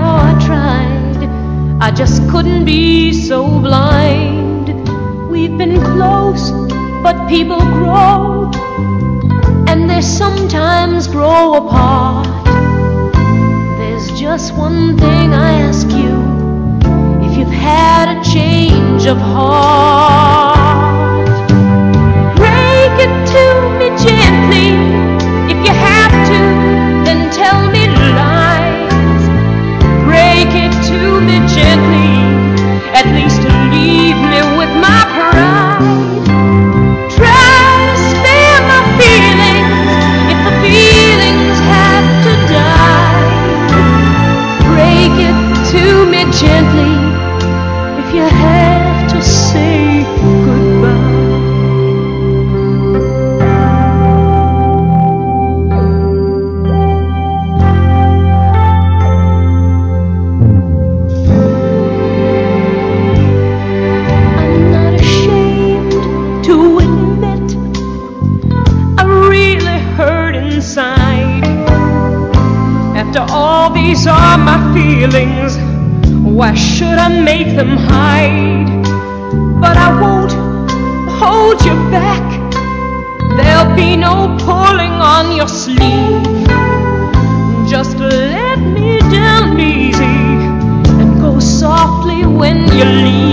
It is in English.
how I tried, I just couldn't be so blind. We've been close, but people grow, and they sometimes grow apart. There's just one thing I ask you if you've had a change of heart. After all, these are my feelings. Why should I make them hide? But I won't hold you back. There'll be no pulling on your sleeve. Just let me down easy and go softly when you leave.